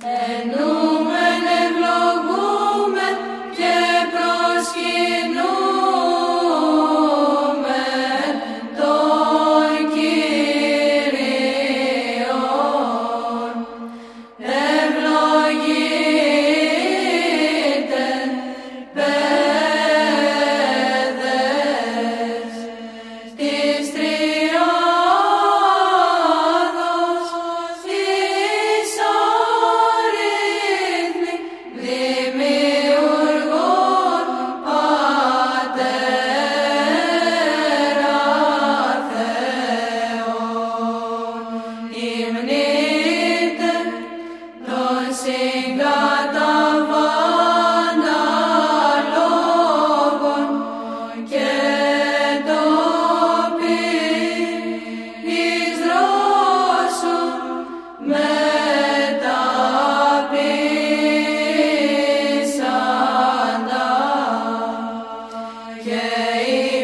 Et numene Hey.